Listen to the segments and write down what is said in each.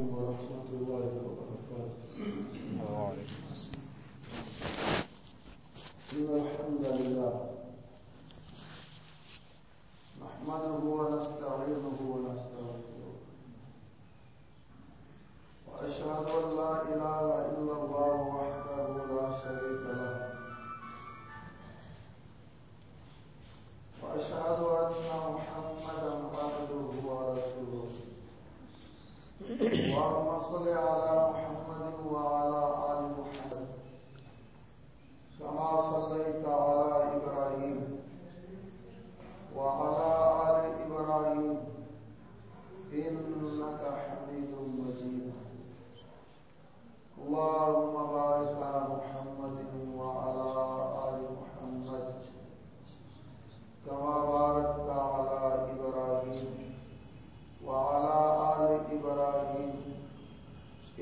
ورحمة الله وبركاته إن الحمد لله نحمده ونستعينه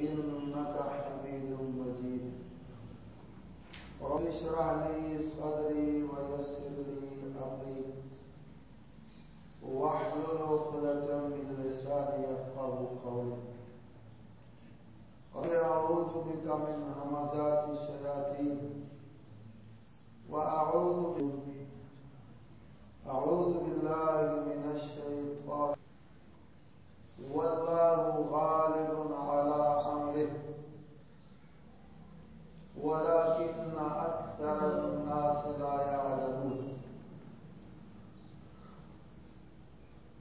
إنك حميد مجيد. رب اشرح لي صدري ويسر لي أمري. واحلل عقدة من لساني يفقه قولي. قل أعوذ بك من همزات الشياطين. وأعوذ بك أعوذ بالله من الشيطان. والله غالب ولكن أكثر الناس لا يعلمون.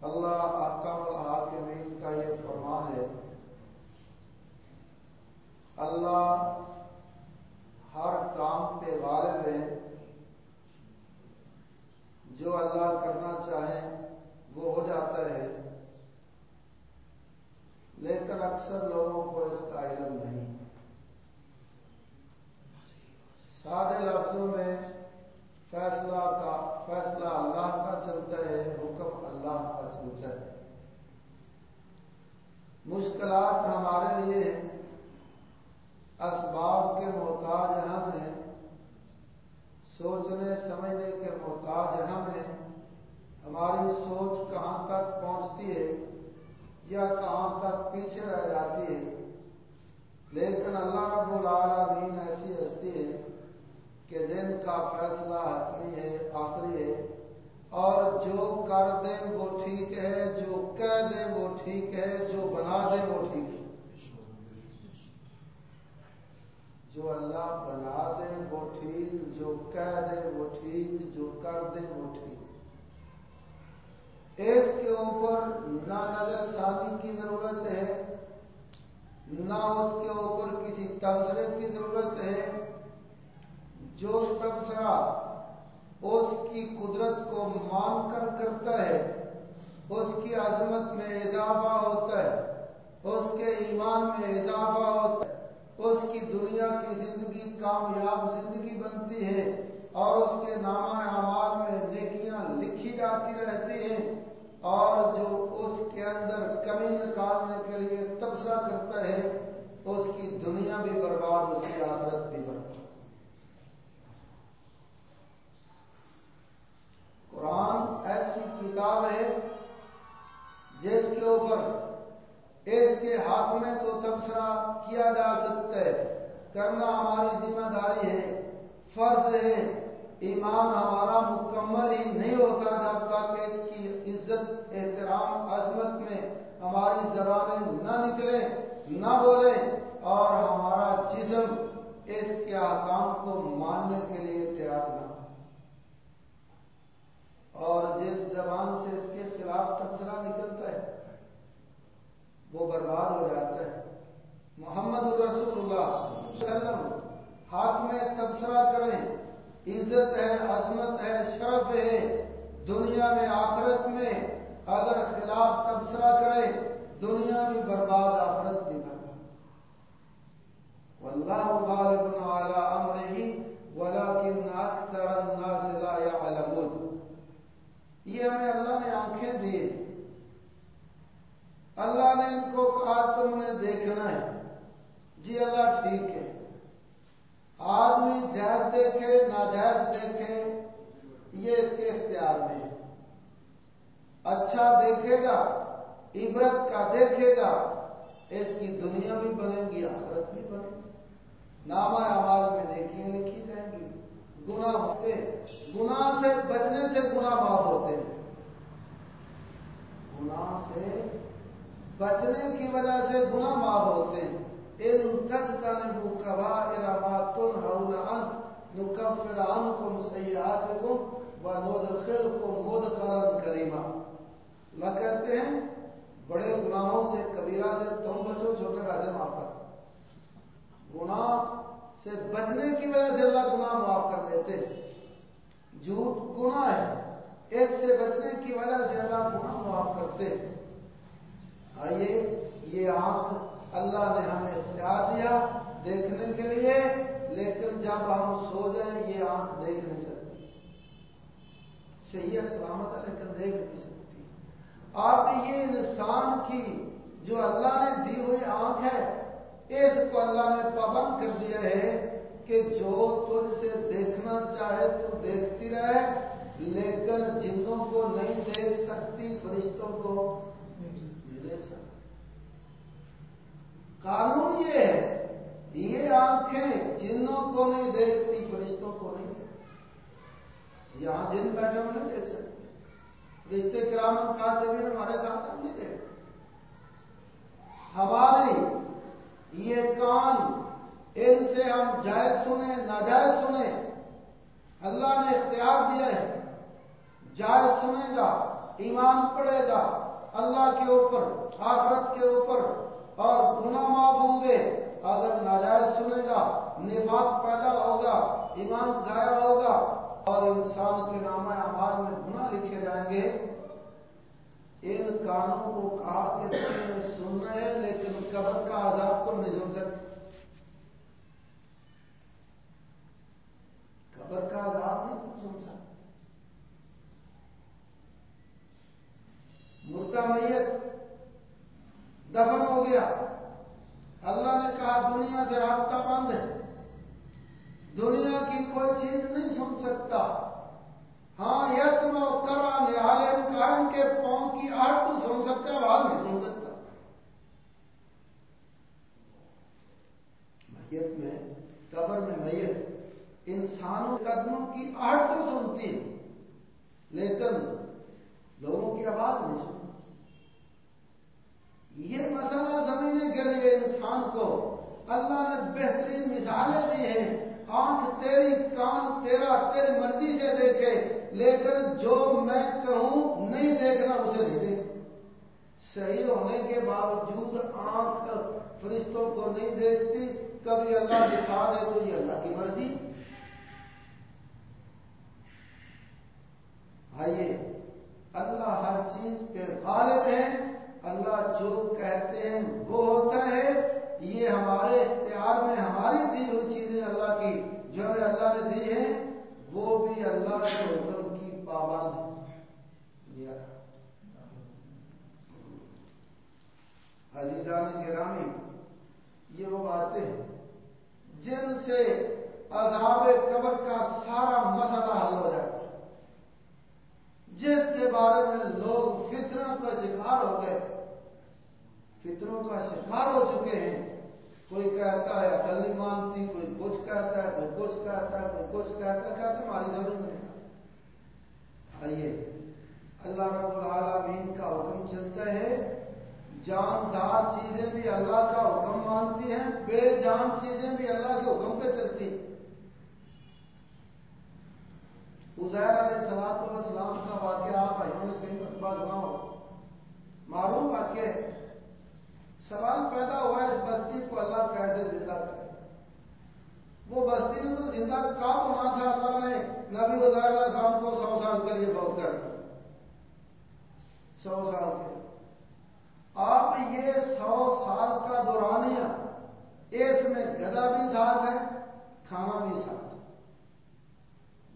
اللہ احکام الحاکمین کا یہ فرمان ہے، اللہ ہر کام پہ غالب ہے، جو اللہ کرنا چاہے وہ ہو جاتا ہے۔ لیکن اکثر لوگوں کو اس کا علم نہیں۔ سادے لفظوں میں فیصلہ کا فیصلہ اللہ کا چلتا ہے، حکم اللہ کا چلتا ہے۔ مشکلات ہمارے لیے اسباب کے محتاج ہم ہیں، سوچنے، سمجھنے کے محتاج ہم ہیں۔ ہماری سوچ کہاں تک پہنچتی ہے یا کہاں تک پیچھے رہ جاتی ہے؟ لیکن اللہ رب العالمین ایسی ہستی ہے کہ جن کا فیصلہ حتمی ہے، آخری ہے۔ اور جو کر دے وہ ٹھیک ہے، جو کہہ دے وہ ٹھیک ہے، جو بنا دے وہ ٹھیک ہے۔ جو اللہ بنا دے وہ ٹھیک، جو کہہ دے وہ ٹھیک، جو کر دے وہ ٹھیک۔ اس کے اوپر نہ نظر ثانی کی ضرورت ہے، نہ اس کے اوپر کسی تبصرے کی جو تبصرہ اس کی قدرت کو مان کر کرتا ہے، اس کی عظمت میں اضافہ ہوتا ہے، اس کے ایمان میں اضافہ ہوتا ہے، اس کی دنیا کی زندگی کامیاب زندگی بنتی ہے اور اس کے نامہ اعمال میں نیکیاں لکھی جاتی رہتی ہیں اور جو اس کے اندر کمی نکالنے کے لیے تبصرہ کرتا ہے، اس کی دنیا بھی برباد، اس کی آدت بھی برباد۔ قرآن ایسی کتاب ہے جس کے اوپر اس کے حق میں تو تبصرہ کیا جا سکتا ہے، کرنا ہماری ذمہ داری ہے، فرض ہے، ایمان ہمارا مکمل ہی نہیں ہوتا جب تک اس کی عزت، احترام، عظمت میں ہماری زبانیں نہ نکلیں، نہ بولیں اور ہمارا جسم اس کے احکام کو ماننے کے لیے تیار نہ اور جس زبان سے اس کے خلاف تبصرہ نکلتا ہے، وہ برباد ہو جاتا ہے۔ محمد الرسول اللہ وسلم، ہاتھ میں تبصرہ کریں، عزت ہے، عظمت ہے، شرف ہے۔ دنیا میں، آخرت میں اگر خلاف تبصرہ کرے دنیا بھی برباد، آخرت بھی برباد۔ واللہ غالب علی امرہ ولکن اکثر الناس لا يعلمون یہ ہمیں اللہ نے آنکھیں دی۔ اللہ نے ان کو کہا، تم نے دیکھنا ہے۔ جی اللہ ٹھیک ہے۔ آدمی جائز دیکھے، ناجائز دیکھے، یہ اس کے اختیار میں ہے۔ اچھا دیکھے گا، عبرت کا دیکھے گا، اس کی دنیا بھی بنے گی، آخرت بھی بنے گی۔ نامہ آواز میں دیکھیں لکھی جائیں گی۔ گنا ہوتے، گناہ سے، بچنے سے گنا معاف ہوتے ہیں۔ گناہ سے بچنے کی وجہ سے گنا معاف ہوتے ہیں۔ ان تن کریما۔ اللہ کہتے ہیں، بڑے گناہوں سے، کبیرہ سے تم بچو چھوٹے ویسے معاف کر۔ گناہ سے بچنے کی وجہ سے اللہ گناہ معاف کر دیتے جھوٹ گناہ ہے۔ اس سے بچنے کی وجہ سے اللہ گناہ معاف کرتے آئیے، یہ آنکھ اللہ نے ہمیں اختیار دیا دیکھنے کے لیے، لیکن جب ہم سو جائیں یہ آنکھ دیکھ نہیں سکتی۔ صحیح سلامت ہے، لیکن دیکھ نہیں سکتی۔ آپ یہ انسان کی جو اللہ نے دی ہوئی آنکھ ہے، اس کو اللہ نے پابند کر دیا ہے کہ جو تجھ سے دیکھنا چاہے تو دیکھتی رہے۔ لیکن جنوں کو نہیں دیکھ سکتی فرشتوں کو نہیں دیکھ سکتی قانون یہ ہے یہ آنکھیں جنوں کو نہیں دیکھتی فرشتوں کو نہیں دیکھتی یہاں جن بیٹھے ہم نہیں دیکھ سکتے رشتے کرامن کہتے بھی ہمارے ساتھ ہم نہیں دیکھتے ہماری یہ کان ان سے ہم جائز سنیں ناجائز سنیں اللہ نے اختیار دیا ہے جائز سنے گا، ایمان پڑے گا، اللہ کے اوپر، آخرت کے اوپر، اور گناہ معاف ہوں گے۔ اگر ناجائز سنے گا، نفاق پیدا ہوگا، ایمان ضائع ہوگا، اور انسان کے نام اعمال میں گناہ لکھے جائیں گے۔ ان کانوں کو کہا کہ تم سن رہے ہیں، لیکن قبر کا عذاب تم نہیں سن سکتے۔ قبر کا عذاب نہیں تم سن سکتے مردہ میت دفن ہو گیا۔ اللہ نے کہا، دنیا سے رابطہ بند ہے۔ دنیا کی کوئی چیز نہیں سن سکتا۔ ہاں یس نو کرا نہالے کے پاؤں کی آٹ تو سن سکتا ہے، آواز نہیں سن سکتا۔ میت میں، قبر میں میت انسانوں قدموں کی آٹ تو سنتی ہے، لیکن لوگوں کی آواز نہیں سنتی۔ یہ مسئلہ سمجھنے کے لیے انسان کو اللہ نے بہترین مثالیں دی ہیں۔ آنکھ تیری، کان تیرا، تیری مرضی سے دیکھے، لیکن جو میں کہوں نہیں دیکھنا اسے نہیں دیکھ صحیح ہونے کے باوجود آنکھ فرشتوں کو نہیں دیکھتی، کبھی اللہ دکھا دے تو یہ اللہ کی مرضی۔ آئیے، اللہ ہر چیز پہ غالب ہے۔ اللہ جو کہتے ہیں وہ ہوتا ہے، یہ ہمارے اختیار میں، ہماری دی ہوئی چیزیں اللہ کی جو ہمیں اللہ نے دی ہیں، وہ بھی اللہ کے حکم کی پابند عزیزان گرامی یہ وہ باتیں ہیں جن سے عذاب قبر کا سارا مسئلہ حل ہو جائے۔ جس کے بارے میں لوگ فطروں کا شکار ہو گئے۔ فطروں کا شکار ہو چکے ہیں۔ کوئی کہتا ہے عقل نہیں مانتی، کوئی کچھ کہتا ہے، کوئی کچھ کہتا ہے، کوئی کچھ کہتا ہے، کہتا ہماری سمجھ میں آئیے۔ اللہ رب العالمین کا حکم چلتا ہے۔ جاندار چیزیں بھی اللہ کا حکم مانتی ہیں، بے جان چیزیں بھی اللہ کے حکم پہ چلتی۔ ازیر علیہ سلاد والسلام کا واقعہ آپ بھائیوں نے کہیں مرتبہ سنا ہو معلوم ہے۔ سوال پیدا ہوا اس بستی کو اللہ کیسے زندہ کرے؟ وہ بستی نے تو زندہ کام ہونا تھا، اللہ نے نبی ازیر علیہ السلام کو سو سال کے لیے بہت کر دیا۔ سو سال کے آپ یہ سو سال کا دورانیہ اس میں گدا بھی ساتھ ہے، کھانا بھی ساتھ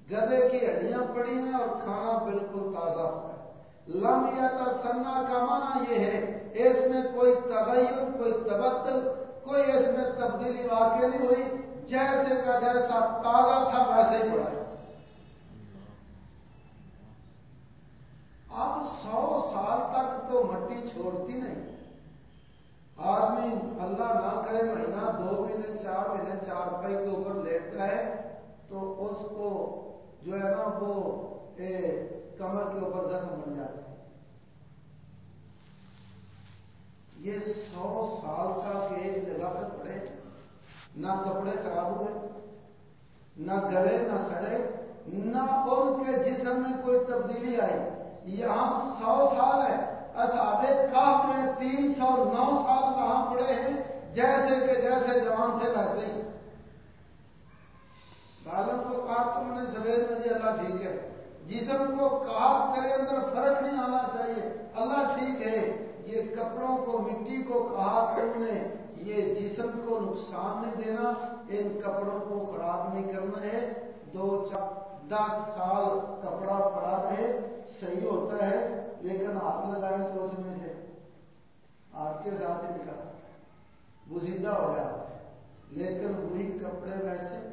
گدے کی ہڈیاں پڑی ہیں اور کھانا بالکل تازہ ہوا ہے لم یا سنا کا مانا یہ ہے، اس میں کوئی تغیر، کوئی تبدل، کوئی اس میں تبدیلی واقع نہیں ہوئی، جیسے کا جیسا تازہ تھا ویسے ہی پڑا ہے۔ اب سو سال تک تو مٹی چھوڑتی نہیں۔ آدمی اللہ نہ کرے مہینہ دو مہینے، چار مہینے، چار روپئے کے اوپر لیٹتا ہے تو اس کو جو ہے نا وہ کمر کے اوپر زخم بن جاتا ہے یہ سو سال کا ایک جگہ پہ پڑے نہ کپڑے خراب ہوئے، نہ گلے، نہ سڑے، نہ ان کے جسم میں کوئی تبدیلی آئی۔ یہاں سو سال ہے اصحاب کاف میں تین سو نو سال وہاں پڑے ہیں، جیسے کہ جیسے جوان تھے ویسے ہی۔ بالوں کو کہا، تم نے سویر میں اللہ، ٹھیک ہے۔ جسم کو کہا، تیرے اندر فرق نہیں آنا چاہیے۔ اللہ ٹھیک ہے، یہ کپڑوں کو، مٹی کو کہا تم نے یہ جسم کو نقصان نہیں دینا، ان کپڑوں کو خراب نہیں کرنا ہے۔ دو چار، دس سال کپڑا پڑا رہے، صحیح ہوتا ہے، لیکن ہاتھ لگائیں تو اس میں سے ہاتھ کے ساتھ ہی نکلا بزیدہ ہو جاتا ہے۔ لیکن وہی کپڑے ویسے،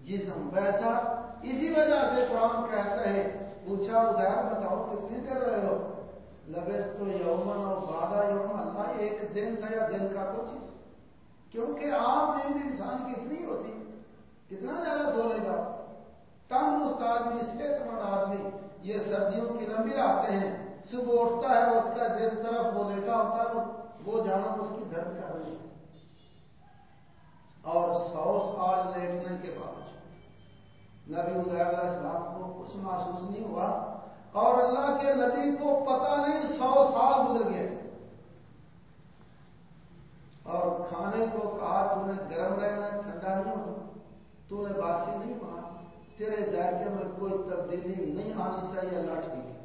جسم ویسا، اسی وجہ سے قرآن کہتا ہے، پوچھا ازیر بتاؤ، کتنی کر رہے ہو؟ لبس تو یومن اور بادہ یوم، اللہ ایک دن تھا یا دن کا تو چیز کیونکہ عام نیند انسان کی اتنی ہوتی، کتنا زیادہ سو لے گا تندرست آدمی صحت مند آدمی، یہ سردیوں کی لمبی آتے ہیں۔ صبح اٹھتا ہے، اس کا جس طرف وہ لیٹا ہوتا ہے، وہ جانا اس کی درد کر رہی ہے۔ اور سو سال لیٹنے کے بعد نبی علیہ السلام کو کچھ محسوس نہیں ہوا۔ اور اللہ کے نبی کو پتہ نہیں سو سال گزر گئے۔ اور کھانے کو کہا تم نے گرم رہنا ٹھنڈا نہیں ہونا۔ تو نے باسی نہیں ہونا۔ تیرے ذائقے میں کوئی تبدیلی نہیں آنی چاہیے، اللہ ٹھیک ہے۔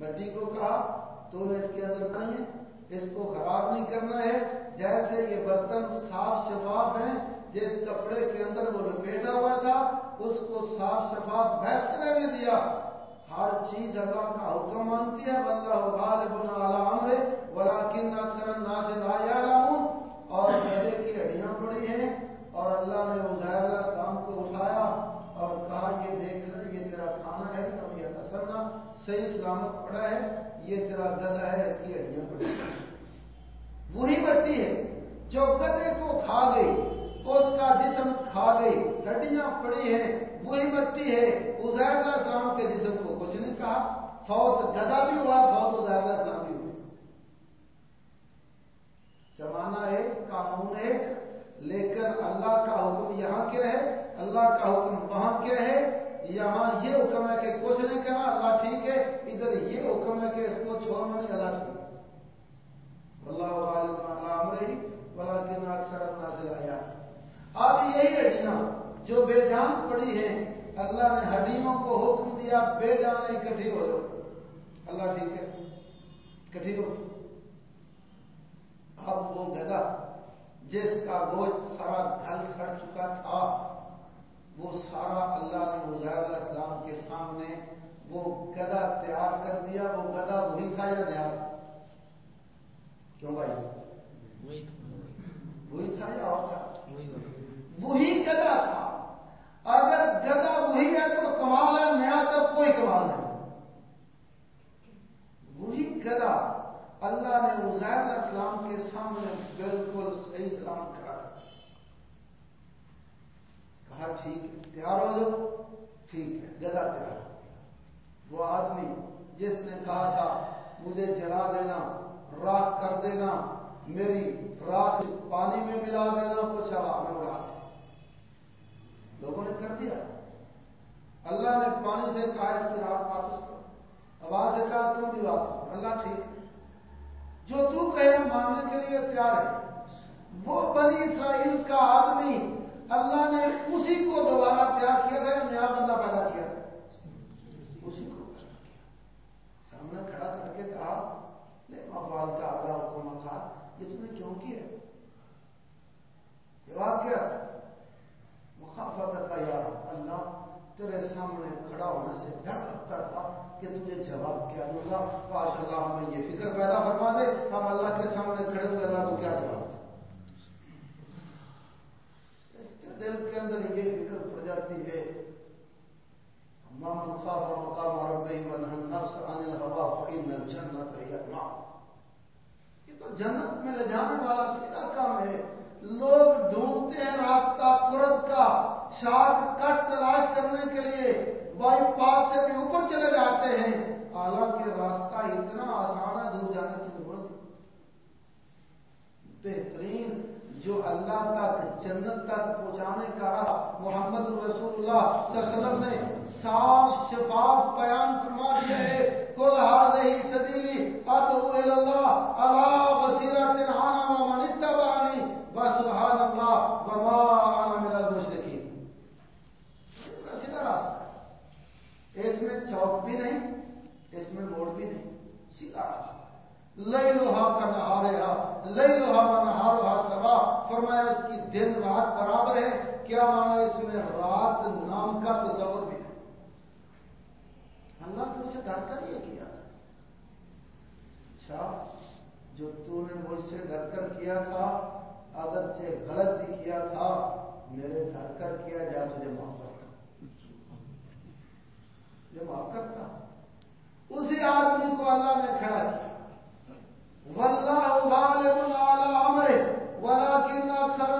مٹی کو کہا تو نے اس کے اندر نہیں ہے اس کو خراب نہیں کرنا ہے۔ جیسے یہ برتن صاف شفاف ہیں، جس کپڑے کے اندر وہ لپیٹا ہوا تھا، اس کو صاف شفاف بحث رہنے دیا۔ ہر چیز اللہ کا حکم مانتی ہے، بندہ غالب علی ولیکن اکثر الناس لا یعلمون اور گدے کی ہڈیاں پڑی ہیں اور اللہ نے عزیر علیہ السلام کو اٹھایا اور کہا یہ دیکھ لے یہ تیرا کھانا ہے تب یہ تسرنا صحیح سلامت پڑا ہے، یہ تیرا گدا ہے، اس کی ہڈیاں پڑی وہی مٹی ہے، جو گدے کو کھا گئی، اس کا جسم کھا گئی، ہڈیاں پڑی ہیں، وہی مٹی ہے۔ عزیر علیہ السلام کے جسم کو کچھ نہیں کہا۔ فوت گدا بھی ہوا، فوت عزیر علیہ السلام بھی ہوا زمانہ ایک، قانون ایک، لیکن اللہ کا حکم یہاں کیا ہے؟ اللہ کا حکم وہاں کیا ہے یہاں یہ حکم ہے کہ کچھ نہیں کرنا اللہ ٹھیک ہے ادھر یہ حکم ہے کہ اس کو چھوڑنا نہیں اللہ ٹھیک ہے اللہ عالم رہی بلا کے نا اکثر نازل آیا اب یہی ہڈیاں جو بے جان پڑی ہیں اللہ نے ہڈیوں کو حکم دیا بے جان اکٹھی ہو جاؤ۔ اللہ ٹھیک ہے؟ کٹھی ہو۔ اب وہ گدا جس کا گوشت سارا گل سڑ چکا تھا وہ سارا اللہ نے عزیر علیہ السلام کے سامنے وہ گدا تیار کر دیا۔ وہ گدا وہی تھا یا نیا؟ کیوں بھائی؟ وہی تھا۔ یا اور تھا؟ وہی گدا تھا۔ اگر گدا وہی ہے تو کمال ہے، نیا تب کوئی کمال نہیں۔ وہی گدا اللہ نے عزیر اسلام کے سامنے بالکل صحیح سلام کھڑا کہا، ٹھیک ہے، تیار ہو جاؤ۔ ٹھیک ہے گدا تیار ہو گیا وہ آدمی جس نے کہا تھا، مجھے جلا دینا راک کر دینا، میری راک پانی میں ملا دینا کچھ ہوا میں اڑا لوگوں نے کر دیا۔ اللہ نے پانی سے کہا اس کی رات واپس کرو۔ آواز سے کہا تم بھی واپس اللہ ٹھیک جو تو کہے ماننے کے لیے تیار ہے۔ وہ بنی اسرائیل کا آدمی اللہ نے اسی کو دوبارہ تیار کیا تھا یعنی نیا بندہ پیدا کیا اسی کو پیدا کیا۔ سامنے کھڑا کر کے کہا مفال کا آگا حکم تھا یہ تم نے کیوں کیا؟ جواب کیا تھا؟ مخافت کا یار اللہ تیرے سامنے کھڑا ہونے سے ڈر لگتا تھا کہ تجھے جواب کیا دوں گا کاش اللہ ہمیں یہ فکر پیدا فرما دے ہم اللہ کے سامنے کھڑے ہوئے اللہ کو کیا جواب دیں اس کے دل کے اندر یہ فکر پڑ جاتی ہے مام خاف مقام ربی ونہن نفس عن الہوا فإن یہ تو جنت میں لے جانے والا سیدھا کام ہے۔ لوگ شارٹ کٹ تلاش کرنے کے لیے بائی پاس سے بھی اوپر چلے جاتے ہیں حالانکہ راستہ اتنا آسان ہے دور جانے کی ضرورت بہترین جو اللہ تک جنت تک پہنچانے کا محمد رسول اللہ صلی اللہ علیہ وسلم نے صاف شفاف بیان فرما دیا ہے کل ہی سبیلی ادعو اللہ اللہ بصیرت انا و من اتبعنی وسبحان اللہ وما انا من المشرکین سیدھا راستہ ہے اس میں چوک بھی نہیں، اس میں موڑ بھی نہیں۔ جی، سیدھا راستہ لئی لوہا کا نہارے لئی لوہا کا نہارا سوا فرمایا اس کی دن رات برابر ہے، کیا مانا اس میں رات نام کا تصور بھی ہے اللہ تم سے ڈر کر یہ کیا۔ اچھا جو تو نے مجھ سے ڈر کر کیا تھا، اگر سے غلط ہی کیا تھا، میرے ڈر کر کیا، جا تجھے معاف جو معاف کرتا اسی آدمی کو اللہ نے کھڑا کیا۔ واللہ اکثر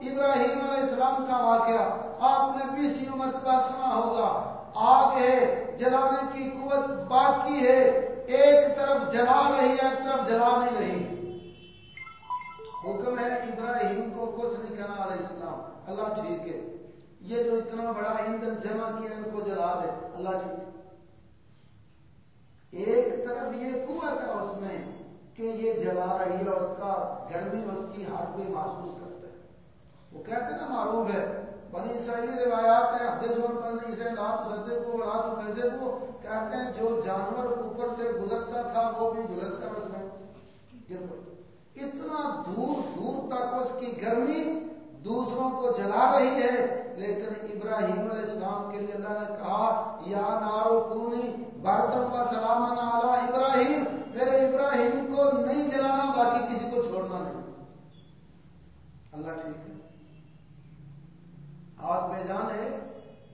ابراہیم علیہ السلام کا واقعہ آپ نے بیسویں مرتبہ سنا ہوگا۔ آگ ہے، جلانے کی قوت باقی ہے۔ ایک طرف جلا رہی ہے، ایک طرف جلا نہیں رہی۔ حکم ہے ابراہیم کو کچھ نہیں کرنا علیہ السلام۔ اللہ ٹھیک ہے۔ یہ جو اتنا بڑا ایندھن جمع کیا ان کو جلا دے اللہ ٹھیک ہے ایک طرف یہ قوت ہے اس میں کہ یہ جلا رہی ہے، اس کا گرمی، اس کی ہاتھ میں محسوس کرتا ہے۔ وہ کہتے ہیں نا، معروف ہے۔ بنی اسرائیلی روایات ہیں، حدیث اور بنی اسرائیل لات سدے کو بڑا تو کیسے کو کہتے ہیں، جو جانور اوپر سے گزرتا تھا، وہ بھی جلس کر اس میں اتنا دور دور تک اس کی گرمی دوسروں کو جلا رہی ہے۔ لیکن ابراہیم علیہ السلام کے لیے اللہ نے کہا، یا نارو کونی بردم و سلام علی ابراہیم۔ میرے ابراہیم کو نہیں جلانا، باقی کسی کو چھوڑنا نہیں۔ اللہ ٹھیک ہے۔ آگ بے جان ہے،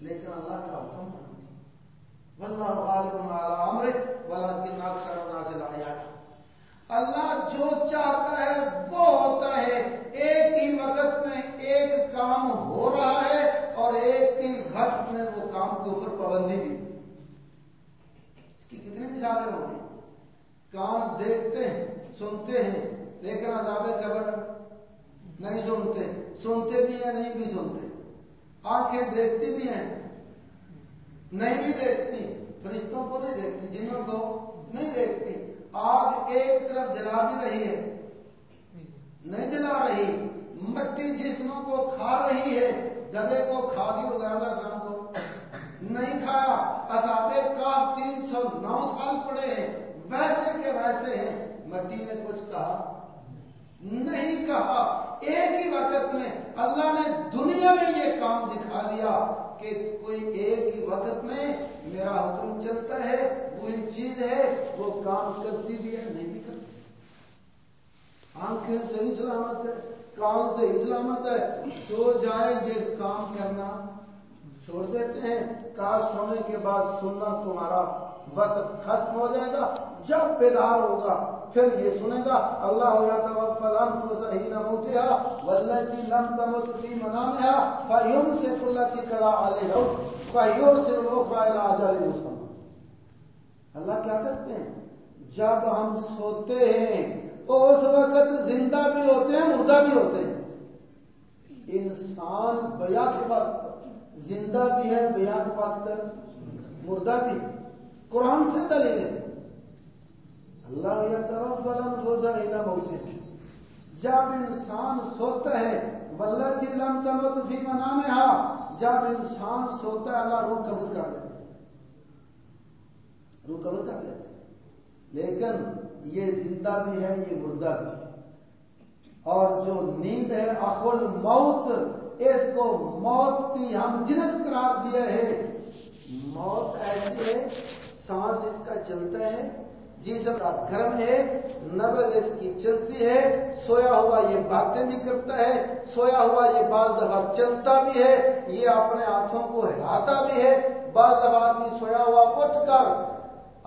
لیکن اللہ کا حکم واللہ غالب علی امر ولکن اکثر الناس اللہ جو چاہتا ہے، وہ ہوتا ہے۔ ایک کام ہو رہا ہے اور ایک ہی وقت میں وہ کام کے اوپر پابندی بھی اس کی کتنی مثالیں ہوں گی؟ کام دیکھتے ہیں، سنتے ہیں، لیکن عذاب قبر نہیں سنتے۔ سنتے بھی ہیں، نہیں بھی سنتے۔ آنکھیں دیکھتی بھی ہیں، نہیں بھی دیکھتی۔ فرشتوں کو نہیں دیکھتی، جنوں کو نہیں دیکھتی۔ آگ ایک طرف جلا بھی رہی ہے، نہیں جلا رہی۔ مٹی جسموں کو کھا رہی ہے، گدے کو کھا دی ازاردہ شام کو نہیں کھایا اصابے کا تین سو نو سال پڑے ہیں۔ ویسے کے ویسے ہیں۔ مٹی نے کچھ کہا نہیں کہا۔ ایک ہی وقت میں اللہ نے دنیا میں یہ کام دکھا دیا کہ کوئی ایک ہی وقت میں میرا حکم چلتا ہے، وہی چیز ہے، وہ کام کرتی بھی ہے، نہیں بھی کرتی۔ آنکھیں صحیح سلامت ہے۔ کام صحیح سلامت ہے۔ سو جائے یہ کام کرنا چھوڑ دیتے ہیں۔ کاش سونے کے بعد سننا تمہارا بس ختم ہو جائے گا۔ جب بیدار ہوگا، پھر یہ سنے گا۔ اللہ ہو جاتا وقت فلان کو صحیح نہ ہوتے موتے ولہ کی لم تمت فی منام ہے فیوم سے اللہ کی کرا آلے ہو فیور سے روک رائے آجال مسلم اللہ کیا کرتے ہیں؟ جب ہم سوتے ہیں تو اس وقت زندہ بھی ہوتے ہیں، مردہ بھی ہوتے ہیں۔ انسان بیاک وقت زندہ بھی ہے بیاک وقت مردہ بھی۔ قرآن سے دلیل ہے۔ اللہ یا طرف فلن روزہ نہ بہت جب انسان سوتا ہے ولہ جی لم تمت فی منا میں جب انسان سوتا ہے، اللہ روح قبض کر لیتے ہیں روح قبض کر لیتے ہیں لیکن یہ زندہ بھی ہے، یہ مردہ بھی ہے۔ اور جو نیند ہے اخل موت، اس کو موت کی ہم جنس قرار دیا ہے۔ موت ایسی ہے، سانس اس کا چلتا ہے۔ جی جسم کا گرم ہے نبل اس کی چلتی ہے۔ سویا ہوا یہ باتیں بھی کرتا ہے۔ سویا ہوا یہ بعض دفعہ چلتا بھی ہے۔ یہ اپنے ہاتھوں کو ہلاتا بھی ہے۔ بعض دفعہ آدمی سویا ہوا اٹھ کر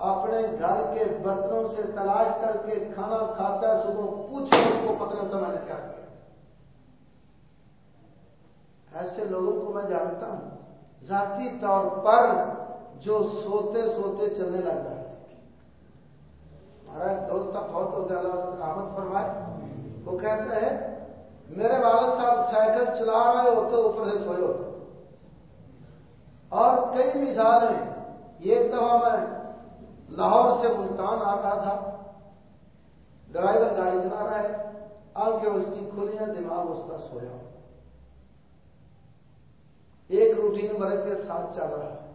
اپنے گھر کے برتنوں سے تلاش کر کے کھانا کھاتا ہے، صبح پوچھو اس کو پتہ تو میں نے کیا کیا؟ ایسے لوگوں کو میں جانتا ہوں، ذاتی طور پر جو سوتے سوتے چلنے لگ جاتے ہمارا ایک دوست بہت ہو گیا، اللہ رحمت فرمائے۔ وہ کہتا ہے، میرے والد صاحب سائیکل چلا رہے ہوتے، اوپر سے سوئے ہوتے۔ اور کئی مثالیں ایک دفعہ میں لاہور سے ملتان آ رہا تھا۔ ڈرائیور گاڑی چلا رہا ہے۔ آگے اس کی کھلیاں دماغ اس کا سویا۔ ایک روٹین برے کے ساتھ چل رہا۔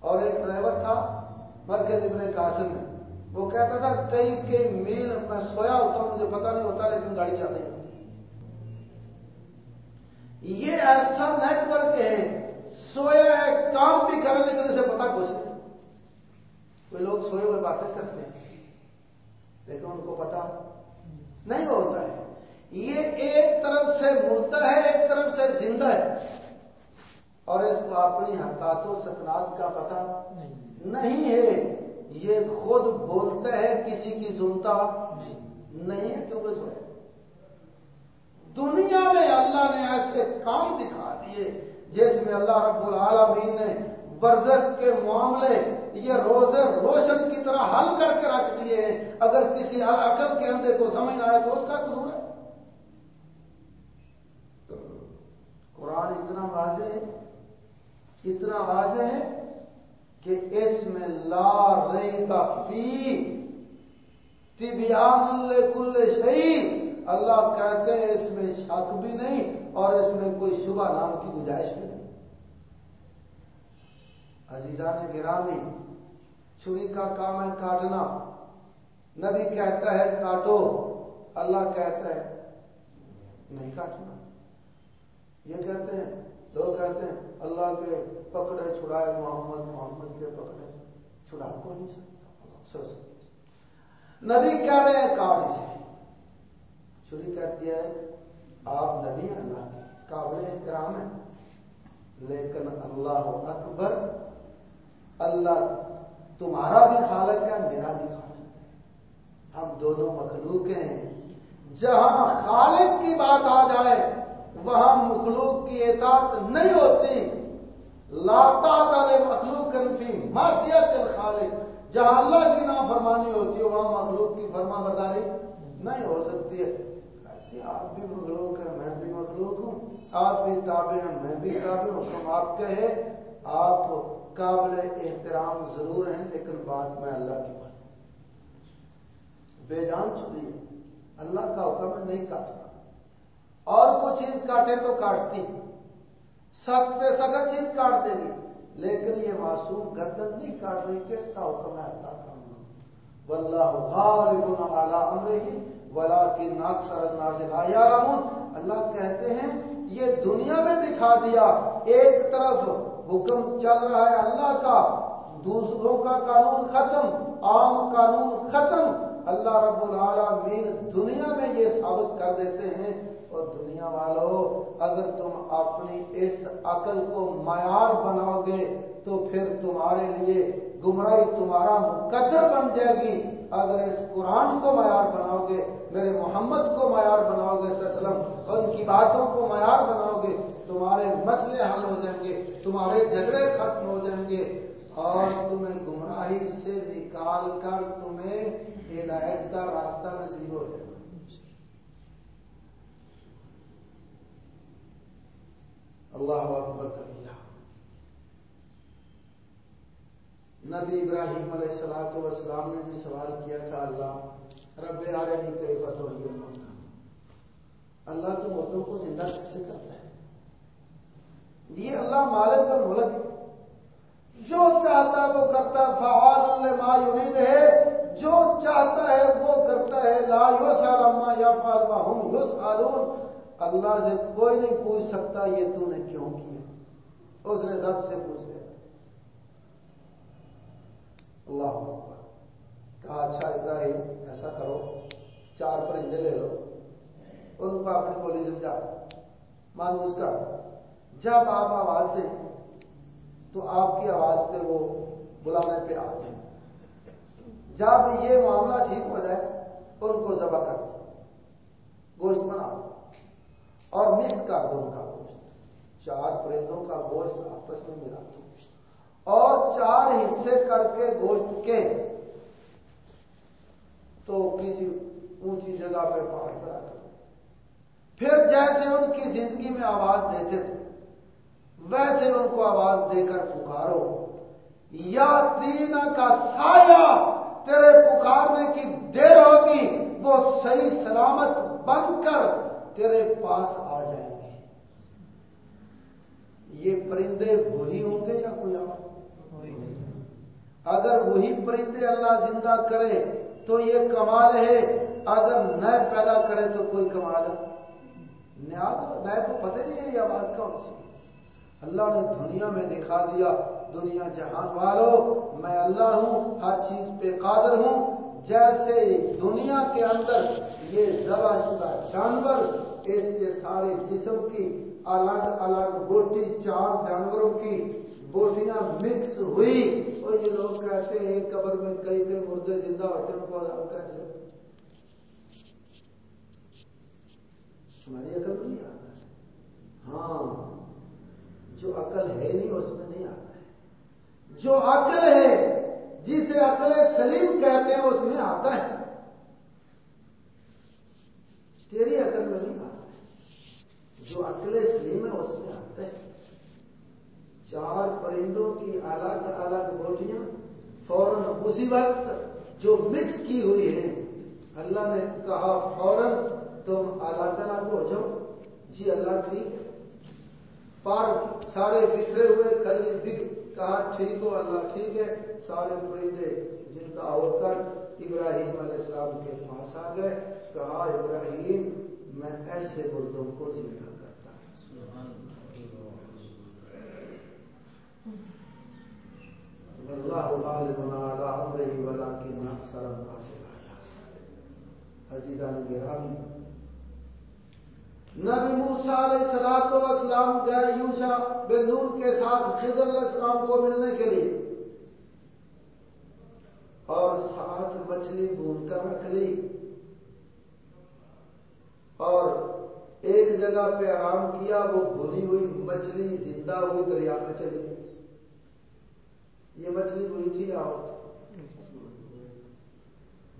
اور ایک ڈرائیور تھا مرکز ابن قاسم۔ میں وہ کہتا تھا، کئی کئی میل میں سویا ہوتا ہوں، مجھے پتا نہیں ہوتا، لیکن گاڑی چل رہی ہوتی یہ ایسا نیٹ ورک ہے، سویا ہے، کام بھی کر لیکن اسے پتا کچھ نہیں۔ کوئی لوگ سوئے ہوئے باتیں کرتے ہیں، لیکن ان کو پتا نہیں ہوتا ہے۔ یہ ایک طرف سے مردہ ہے، ایک طرف سے زندہ ہے۔ اور اس کو اپنی حرکات و سکنات کا پتا نہیں ہے۔ یہ خود بولتا ہے، کسی کی سنتا نہیں ہے، کیونکہ سوئے۔ دنیا میں اللہ نے ایسے کام دکھا دیے، جس میں اللہ رب العالمین نے برزخ کے معاملے یہ روزے روشن کی طرح حل کر کے رکھ دیے ہیں۔ اگر کسی عقل کے اندے کو سمجھ آئے تو اس کا قصور ہے۔ قرآن اتنا واضح ہے، اتنا واضح ہے کہ اس میں لا رہی کا پی تبیان کل شہید اللہ کہتے ہیں اس میں شک بھی نہیں اور اس میں کوئی شبہ نام کی گنجائش بھی نہیں۔ عزیزان گرامی، چھری کا کام ہے کاٹنا۔ نبی کہتا ہے، کاٹو۔ اللہ کہتا ہے، نہیں کاٹنا۔ یہ کہتے ہیں، لوگ کہتے ہیں، اللہ کے پکڑے چھڑائے، محمد محمد کے پکڑے چھڑا۔ کو نہیں سکتا نبی کہہ رہے ہیں، کاٹ سے چھری کہتی ہے، آپ نبی اللہ کے۔ قابل احترام ہیں۔ لیکن اللہ اکبر اللہ تمہارا بھی خالق ہے، میرا بھی خالق ہے۔ ہم دونوں مخلوق ہیں۔ جہاں خالق کی بات آ جائے، وہاں مخلوق کی اطاعت نہیں ہوتی۔ لاتا تالے مخلوق کنفی معصیت خالق جہاں اللہ کی نافرمانی ہوتی ہے، وہاں مخلوق کی فرما برداری نہیں ہو سکتی ہے۔ آپ بھی مخلوق ہیں، میں بھی مخلوق ہوں۔ آپ بھی تابع ہیں، میں بھی تابع ہوں۔ ہم آپ کہے آپ قابل احترام ضرور ہیں، لیکن بات میں اللہ کی بات بے جان چھوڑی اللہ کا حکم ہے نہیں کاٹنا۔ اور کچھ چیز کاٹے تو کاٹتی۔ سخت سے سخت چیز کاٹ دے گی۔ لیکن یہ معصوم گردن نہیں کاٹ رہی کس کا حکم ہے اللہ کا واللہ غالب علی امرہ، ولیکن اکثر الناس لا یعلمون۔ اللہ کہتے ہیں، یہ دنیا میں دکھا دیا۔ ایک طرف حکم چل رہا ہے اللہ کا، دوسروں کا قانون ختم، عام قانون ختم۔ اللہ رب العالمین دنیا میں یہ ثابت کر دیتے ہیں، اور دنیا والوں اگر تم اپنی اس عقل کو معیار بناؤ گے، تو پھر تمہارے لیے گمراہی تمہارا مقدر بن جائے گی۔ اگر اس قرآن کو معیار بناؤ گے، میرے محمد کو معیار بناؤ گے وسلم، ان کی باتوں کو معیار بناؤ گے تمہارے مسئلے حل ہو جائیں گے، تمہارے جھگڑے ختم ہو جائیں گے، اور تمہیں گمراہی سے نکال کر تمہیں ہدایت کا راستہ نصیب ہو جائے گا۔ اللہ اکبر کبیرہ نبی ابراہیم علیہ السلاۃ والسلام نے بھی سوال کیا تھا، اللہ، رب آ رہی کئی بات اللہ تو مردوں کو زندہ کیسے کرتا ہے؟ یہ اللہ مالک پر ملک جو چاہتا ہے وہ کرتا ہے۔ فعال ما یرید ہے۔ جو چاہتا ہے وہ کرتا ہے۔ لا یو سالما یا فالما ہم یو اللہ سے کوئی نہیں پوچھ سکتا یہ تو نے کیوں کیا۔ اس نے سب سے پوچھ لیا۔ اللہ کہا اچھا ابراہیم، ایسا کرو۔ چار پرندے لے لو۔ ان کو اپنی بولی سمجھا مانوس کا۔ جب آپ آواز دیں تو آپ کی آواز پہ وہ بلانے پہ آ جائیں۔ جب یہ معاملہ ٹھیک ہو جائے، ان کو ذبح کر دو گوشت بنا دو اور مکس کر دو ان کا گوشت۔ چار پرندوں کا گوشت آپس میں ملا دو۔ اور چار حصے کر کے گوشت کے تو کسی اونچی جگہ پہ پہاڑ پر آ پھر جیسے ان کی زندگی میں آواز دیتے تھے ویسے ان کو آواز دے کر پکارو۔ یا تین کا سایہ تیرے پکارنے کی دیر ہوگی، وہ صحیح سلامت بن کر تیرے پاس آ جائیں گے۔ یہ پرندے وہی ہوں گے یا کوئی اور؟ اگر وہی پرندے اللہ زندہ کرے تو یہ کمال ہے، اگر نئے پیدا کرے تو کوئی کمال ہے۔ نئے کو پتہ نہیں ہے یہ آواز کون سی اللہ نے دنیا میں دکھا دیا، دنیا جہان والو، میں اللہ ہوں، ہر چیز پہ قادر ہوں۔ جیسے دنیا کے اندر یہ ذبح شدہ جانور، اس کے سارے جسم کی الگ الگ بوٹی، چار جانوروں کی بوٹیاں مکس ہوئی۔ اور یہ لوگ کہتے ہیں قبر میں کئی کئی مردے زندہ ہوتے ہیں، ان کو کیسے ہماری عقل نہیں آتا۔ ہے ہاں۔ جو عقل ہے نہیں، اس میں نہیں آتا ہے۔ جو عقل ہے، جسے عقل سلیم کہتے ہیں، اس میں آتا ہے۔ تیری عقل میں نہیں آتا ہے۔ جو عقل سلیم ہے، اس میں آتا ہے۔ چار پرندوں کی الگ الگ بوٹیاں، فوراً اسی وقت جو مکس کی ہوئی ہیں۔ اللہ نے کہا، فوراً تم الگ الگ ہو جاؤ۔ جی اللہ ٹھیک ہے۔ پر سارے بکھرے ہوئے کل کہا ٹھیک ہو اللہ ٹھیک ہے سارے پرندے زندہ ہو کر ابراہیم علیہ السلام کے پاس آ گئے کہا ابراہیم میں ایسے مردوں کو زندہ اللہ۔ امره ولكن اكثر الناس لا يعلمون عزیزان گرامی نبی موسیٰ علیہ السلام و اسلام گئے یوشا بن نون کے ساتھ خضر علیہ السلام کو ملنے کے لیے۔ اور ساتھ مچھلی بھون کر رکھ لی۔ اور ایک جگہ پہ آرام کیا، وہ بھونی ہوئی مچھلی زندہ ہوئی دریا میں چلی۔ یہ مچھلی ہوئی تھی آؤ۔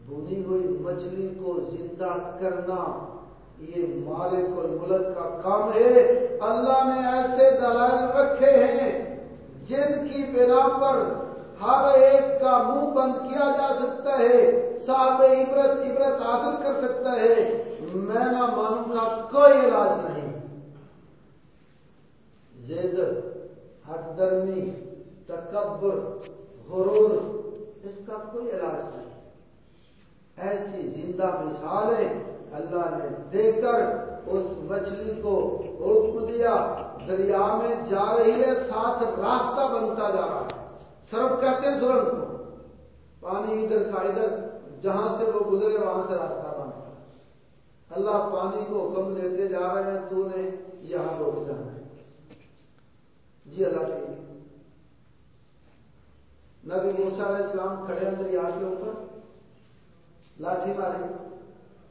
بھونی ہوئی مچھلی کو زندہ کرنا۔ یہ مالک الملک کا کام ہے۔ اللہ نے ایسے دلائل رکھے ہیں جن کی بنا پر ہر ایک کا منہ بند کیا جا سکتا ہے، صاحب عبرت عبرت حاصل کر سکتا ہے۔ میں نہ مانوں گا، کوئی علاج نہیں۔ زید ہر درمی تکبر، غرور، اس کا کوئی علاج نہیں۔ ایسی زندہ مثال ہے اللہ نے دیکھ کر اس مچھلی کو حکم دیا۔ دریا میں جا رہی ہے، ساتھ راستہ بنتا جا رہا ہے۔ سرف کہتے ہیں سرنگ کو۔ پانی ادھر کا ادھر، جہاں سے وہ گزرے وہاں سے راستہ بنتا اللہ پانی کو حکم دیتے جا رہے ہیں، تو نے یہاں رک جانا ہے۔ جی اللہ ٹھیک ہے نبی موسا علیہ السلام کھڑے ہیں دریا کے اوپر، لاٹھی ماری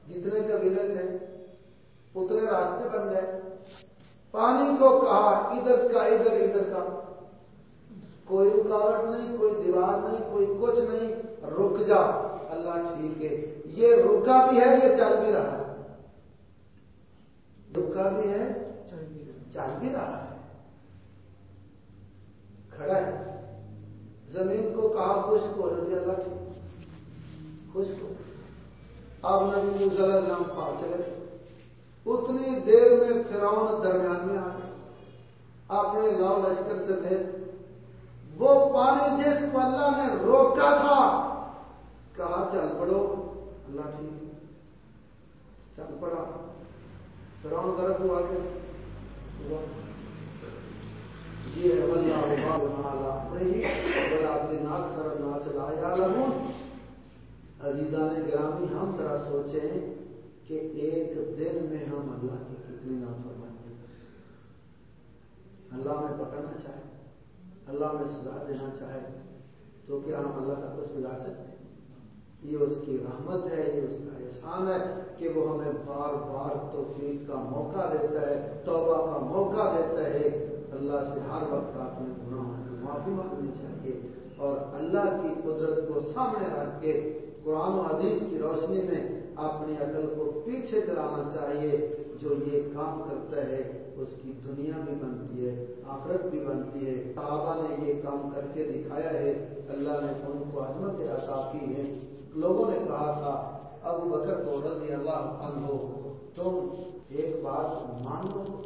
جتنے قبیلے تھے اتنے راستے بن گئے پانی کو کہا، ادھر کا ادھر ادھر کا۔ کوئی رکاوٹ نہیں، کوئی دیوار نہیں، کوئی کچھ نہیں۔ رک جا۔ اللہ ٹھیک ہے۔ یہ رکا بھی ہے، یہ چل بھی رہا ہے۔ رکا بھی ہے، چل بھی رہا ہے۔ کھڑا ہے۔ زمین کو کہا، خشک ہو۔ جی اللہ ٹھیک خشک ہو۔ اب نبی السلام پا چلے اتنی دیر میں فراؤن درمیان میں آ گئے اپنے لاؤ لشکر سے بھیج وہ پانی جس کو اللہ نے روکا تھا کہا چل پڑو اللہ ٹھیک چل پڑا فراؤن طرف ہوا کے یہ عزیزان گرامی ہم ذرا سوچیں کہ ایک دن میں ہم اللہ کی کتنی نافرمانی اللہ میں پکڑنا چاہے، اللہ میں سزا دینا چاہے، تو کیا ہم اللہ کا کچھ بگاڑ سکتے ہیں؟ یہ اس کی رحمت ہے، یہ اس کا احسان ہے کہ وہ ہمیں بار بار توفیق کا موقع دیتا ہے، توبہ کا موقع دیتا ہے۔ اللہ سے ہر وقت اپنے گناہوں کی معافی مانگنی چاہیے اور اللہ کی قدرت کو سامنے رکھ کے قرآن و حدیث کی روشنی میں اپنی عقل کو پیچھے چلانا چاہیے، جو یہ کام کرتا ہے، اس کی دنیا بھی بنتی ہے، آخرت بھی بنتی ہے۔ صحابہ نے یہ کام کر کے دکھایا ہے۔ اللہ نے ان کو عظمت عطا کی ہے۔ لوگوں نے کہا تھا، ابو بکر کو رضی اللہ عنہ، تم ایک بات مان لو۔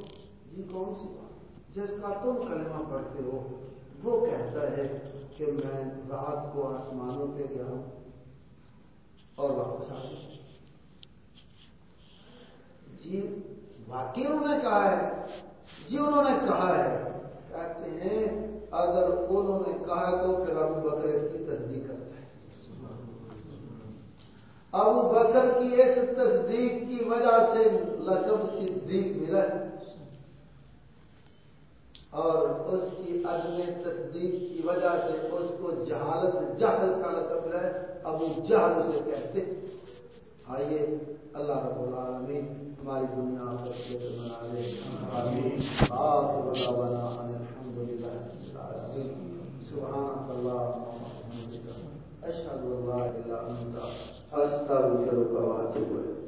جی کون سی بات؟ جس کا تم کلمہ پڑھتے ہو، وہ کہتا ہے کہ میں رات کو آسمانوں پہ گیا ہوں۔ اور واپس آ جی واقعی انہوں نے کہا ہے۔ جی انہوں نے کہا ہے۔ کہتے ہیں، اگر انہوں نے کہا تو پھر ابو بکر اس کی تصدیق کرتا ہے۔ ابو بکر کی اس تصدیق کی وجہ سے لقب صدیق ملا۔ اور اس کی عدم تصدیق کی وجہ سے اس کو جہالت جہل کا لقب ملا۔ ہے ابو جہل اسے کہتے آئیے اللہ رب العالمین ہماری دنیا بنا لے آمین۔ الحمد للہ اشهد ان لا اله الا انت۔ استغفرك واتوب اليك